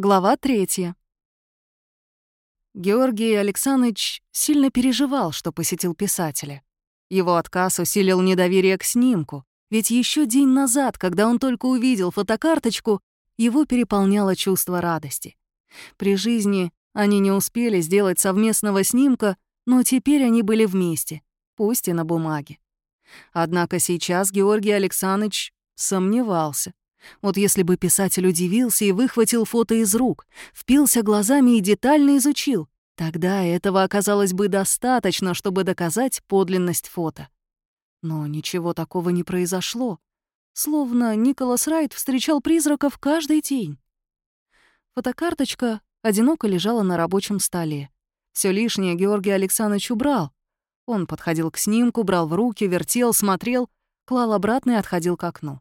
Глава третья. Георгий Александрович сильно переживал, что посетил писателя. Его отказ усилил недоверие к снимку, ведь еще день назад, когда он только увидел фотокарточку, его переполняло чувство радости. При жизни они не успели сделать совместного снимка, но теперь они были вместе, пусть и на бумаге. Однако сейчас Георгий Александрович сомневался. Вот если бы писатель удивился и выхватил фото из рук, впился глазами и детально изучил, тогда этого оказалось бы достаточно, чтобы доказать подлинность фото. Но ничего такого не произошло. Словно Николас Райт встречал призраков каждый день. Фотокарточка одиноко лежала на рабочем столе. Все лишнее Георгий Александрович убрал. Он подходил к снимку, брал в руки, вертел, смотрел, клал обратно и отходил к окну.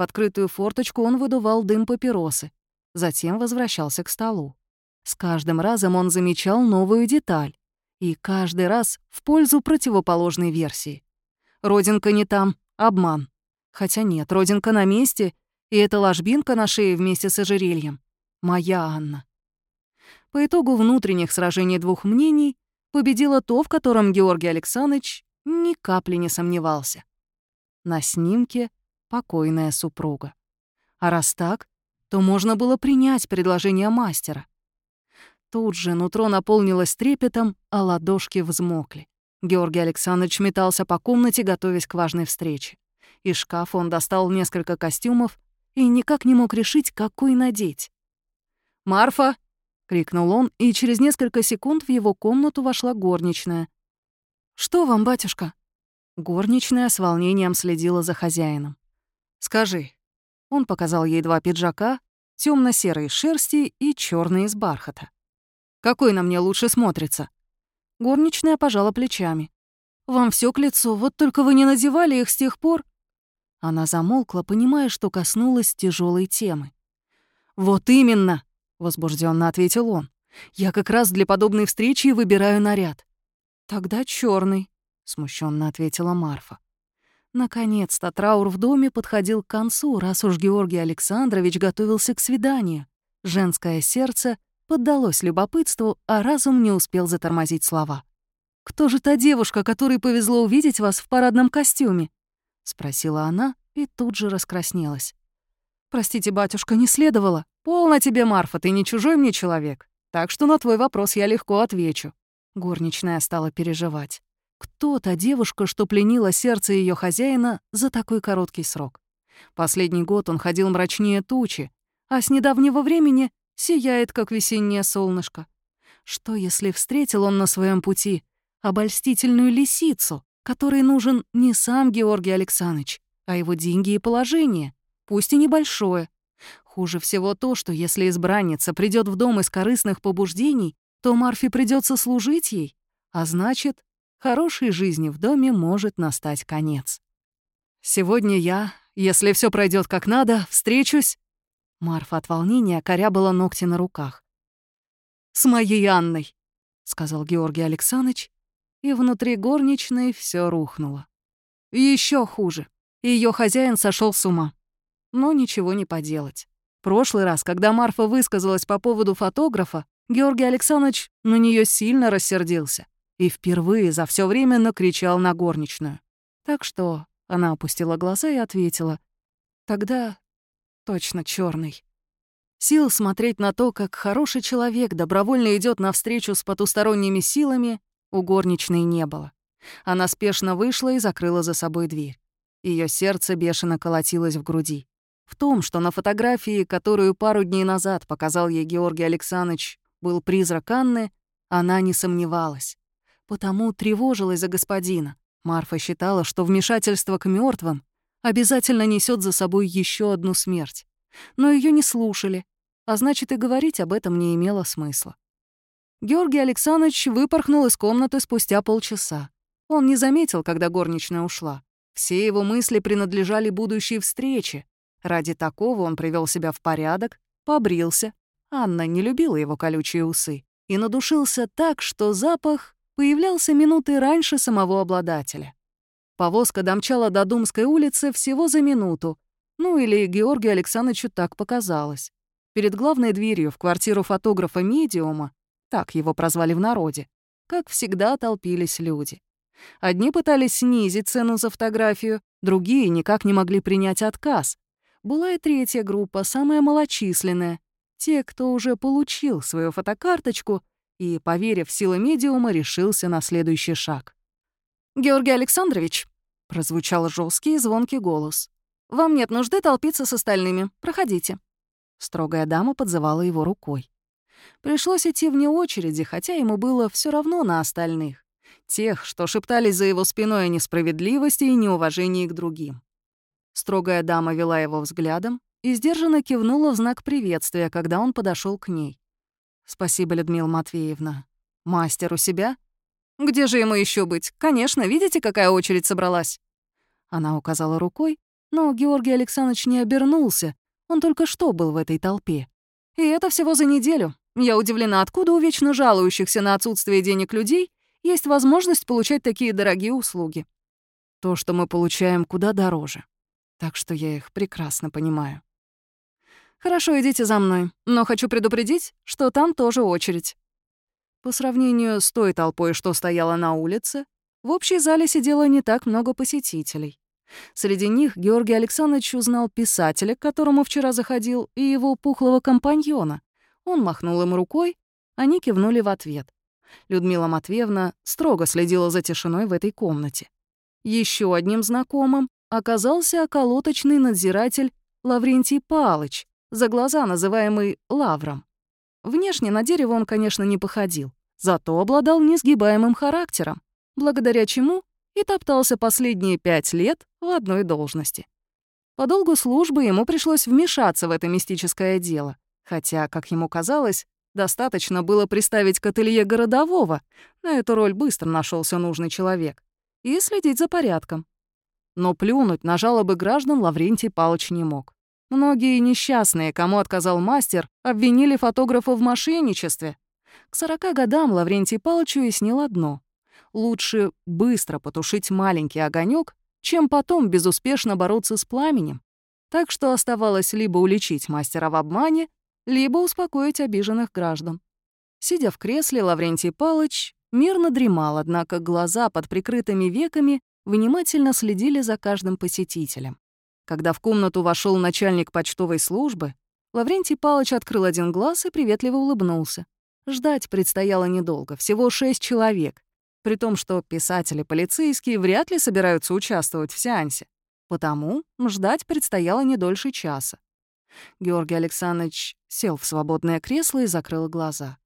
В открытую форточку он выдувал дым папиросы, затем возвращался к столу. С каждым разом он замечал новую деталь, и каждый раз в пользу противоположной версии. Родинка не там, обман. Хотя нет, родинка на месте, и эта ложбинка на шее вместе с ожерельем. Моя Анна. По итогу внутренних сражений двух мнений победило то, в котором Георгий Александрович ни капли не сомневался. На снимке покойная супруга. А раз так, то можно было принять предложение мастера. Тут же нутро наполнилось трепетом, а ладошки взмокли. Георгий Александрович метался по комнате, готовясь к важной встрече. Из шкафа он достал несколько костюмов и никак не мог решить, какой надеть. «Марфа!» — крикнул он, и через несколько секунд в его комнату вошла горничная. «Что вам, батюшка?» Горничная с волнением следила за хозяином. Скажи». Он показал ей два пиджака, темно из шерсти и черные из бархата. «Какой на мне лучше смотрится?» Горничная пожала плечами. «Вам все к лицу, вот только вы не надевали их с тех пор...» Она замолкла, понимая, что коснулась тяжелой темы. «Вот именно!» — возбужденно ответил он. «Я как раз для подобной встречи выбираю наряд». «Тогда черный, смущенно ответила Марфа. Наконец-то траур в доме подходил к концу, раз уж Георгий Александрович готовился к свиданию. Женское сердце поддалось любопытству, а разум не успел затормозить слова. «Кто же та девушка, которой повезло увидеть вас в парадном костюме?» — спросила она и тут же раскраснелась. «Простите, батюшка, не следовало. Полно тебе, Марфа, ты не чужой мне человек. Так что на твой вопрос я легко отвечу». Горничная стала переживать. Кто та девушка, что пленила сердце ее хозяина за такой короткий срок? Последний год он ходил мрачнее тучи, а с недавнего времени сияет, как весеннее солнышко. Что, если встретил он на своем пути обольстительную лисицу, которой нужен не сам Георгий Александрович, а его деньги и положение, пусть и небольшое. Хуже всего то, что если избранница придет в дом из корыстных побуждений, то Марфе придется служить ей, а значит, хорошей жизни в доме может настать конец. Сегодня я, если все пройдет как надо, встречусь... Марфа от волнения корябала ногти на руках. «С моей Анной», — сказал Георгий Александрович, и внутри горничной все рухнуло. Еще хуже. Ее хозяин сошел с ума. Но ничего не поделать. Прошлый раз, когда Марфа высказалась по поводу фотографа, Георгий Александрович на нее сильно рассердился и впервые за все время накричал на горничную. Так что она опустила глаза и ответила. «Тогда точно черный. Сил смотреть на то, как хороший человек добровольно идет навстречу с потусторонними силами, у горничной не было. Она спешно вышла и закрыла за собой дверь. Ее сердце бешено колотилось в груди. В том, что на фотографии, которую пару дней назад показал ей Георгий Александрович, был призрак Анны, она не сомневалась потому тревожилась за господина. Марфа считала, что вмешательство к мертвым обязательно несет за собой еще одну смерть. Но ее не слушали, а значит, и говорить об этом не имело смысла. Георгий Александрович выпорхнул из комнаты спустя полчаса. Он не заметил, когда горничная ушла. Все его мысли принадлежали будущей встрече. Ради такого он привел себя в порядок, побрился. Анна не любила его колючие усы и надушился так, что запах появлялся минуты раньше самого обладателя. Повозка домчала до Думской улицы всего за минуту, ну или Георгию Александровичу так показалось. Перед главной дверью в квартиру фотографа-медиума, так его прозвали в народе, как всегда толпились люди. Одни пытались снизить цену за фотографию, другие никак не могли принять отказ. Была и третья группа, самая малочисленная. Те, кто уже получил свою фотокарточку и, поверив в силы медиума, решился на следующий шаг. «Георгий Александрович», — прозвучал жесткий и звонкий голос, «вам нет нужды толпиться с остальными. Проходите». Строгая дама подзывала его рукой. Пришлось идти вне очереди, хотя ему было все равно на остальных. Тех, что шептались за его спиной о несправедливости и неуважении к другим. Строгая дама вела его взглядом и сдержанно кивнула в знак приветствия, когда он подошел к ней. «Спасибо, Людмила Матвеевна. Мастер у себя?» «Где же ему еще быть? Конечно, видите, какая очередь собралась?» Она указала рукой, но Георгий Александрович не обернулся, он только что был в этой толпе. И это всего за неделю. Я удивлена, откуда у вечно жалующихся на отсутствие денег людей есть возможность получать такие дорогие услуги. То, что мы получаем, куда дороже. Так что я их прекрасно понимаю. Хорошо, идите за мной, но хочу предупредить, что там тоже очередь. По сравнению с той толпой, что стояла на улице, в общей зале сидело не так много посетителей. Среди них Георгий Александрович узнал писателя, к которому вчера заходил, и его пухлого компаньона. Он махнул им рукой, они кивнули в ответ. Людмила Матвеевна строго следила за тишиной в этой комнате. Еще одним знакомым оказался околоточный надзиратель Лаврентий Палыч, за глаза называемый Лавром. Внешне на дерево он, конечно, не походил, зато обладал несгибаемым характером, благодаря чему и топтался последние пять лет в одной должности. По долгу службы ему пришлось вмешаться в это мистическое дело, хотя, как ему казалось, достаточно было приставить к ателье городового, на эту роль быстро нашелся нужный человек, и следить за порядком. Но плюнуть на жалобы граждан Лаврентий Палыч не мог. Многие несчастные, кому отказал мастер, обвинили фотографа в мошенничестве. К сорока годам Лаврентий Палыч уяснил одно. Лучше быстро потушить маленький огонек, чем потом безуспешно бороться с пламенем. Так что оставалось либо уличить мастера в обмане, либо успокоить обиженных граждан. Сидя в кресле, Лаврентий Палыч мирно дремал, однако глаза под прикрытыми веками внимательно следили за каждым посетителем. Когда в комнату вошел начальник почтовой службы, Лаврентий Палыч открыл один глаз и приветливо улыбнулся. Ждать предстояло недолго, всего шесть человек, при том, что писатели-полицейские вряд ли собираются участвовать в сеансе. Потому ждать предстояло не дольше часа. Георгий Александрович сел в свободное кресло и закрыл глаза.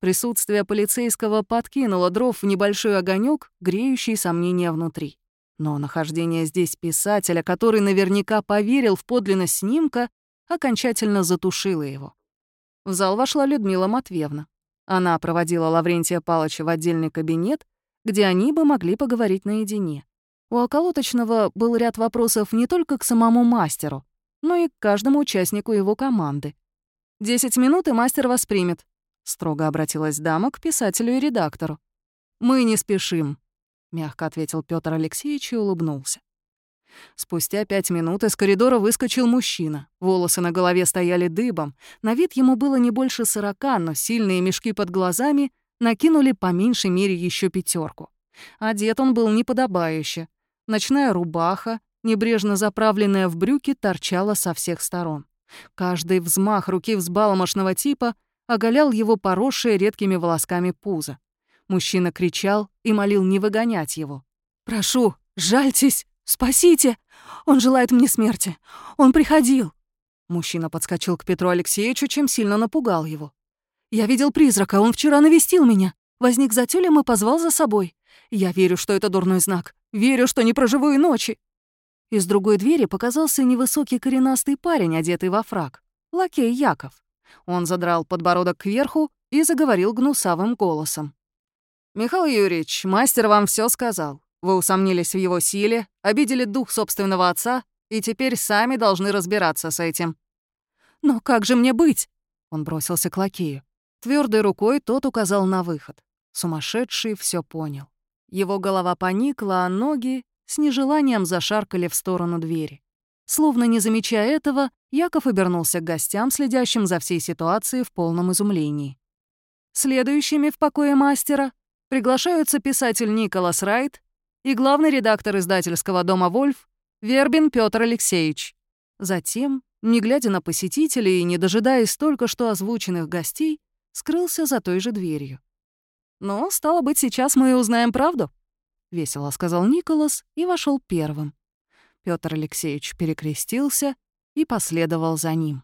Присутствие полицейского подкинуло дров в небольшой огонек, греющий сомнения внутри. Но нахождение здесь писателя, который наверняка поверил в подлинность снимка, окончательно затушило его. В зал вошла Людмила Матвеевна. Она проводила Лаврентия Палыча в отдельный кабинет, где они бы могли поговорить наедине. У околоточного был ряд вопросов не только к самому мастеру, но и к каждому участнику его команды. «Десять минут, и мастер вас примет», — строго обратилась дама к писателю и редактору. «Мы не спешим», мягко ответил Петр Алексеевич и улыбнулся. Спустя пять минут из коридора выскочил мужчина. Волосы на голове стояли дыбом. На вид ему было не больше сорока, но сильные мешки под глазами накинули по меньшей мере еще пятерку. Одет он был неподобающе. Ночная рубаха, небрежно заправленная в брюки, торчала со всех сторон. Каждый взмах руки взбаломошного типа оголял его поросшее редкими волосками пузо. Мужчина кричал и молил не выгонять его. «Прошу, жальтесь, спасите! Он желает мне смерти! Он приходил!» Мужчина подскочил к Петру Алексеевичу, чем сильно напугал его. «Я видел призрака, он вчера навестил меня. Возник за тюлем и позвал за собой. Я верю, что это дурной знак. Верю, что не проживу и ночи». Из другой двери показался невысокий коренастый парень, одетый во фраг. Лакей Яков. Он задрал подбородок кверху и заговорил гнусавым голосом. «Михаил Юрьевич, мастер вам все сказал. Вы усомнились в его силе, обидели дух собственного отца и теперь сами должны разбираться с этим». «Но как же мне быть?» Он бросился к лакею. Твердой рукой тот указал на выход. Сумасшедший все понял. Его голова поникла, а ноги с нежеланием зашаркали в сторону двери. Словно не замечая этого, Яков обернулся к гостям, следящим за всей ситуацией в полном изумлении. Следующими в покое мастера приглашаются писатель Николас Райт и главный редактор издательского дома «Вольф» Вербин Петр Алексеевич. Затем, не глядя на посетителей и не дожидаясь только что озвученных гостей, скрылся за той же дверью. «Ну, стало быть, сейчас мы и узнаем правду», — весело сказал Николас и вошел первым. Петр Алексеевич перекрестился и последовал за ним.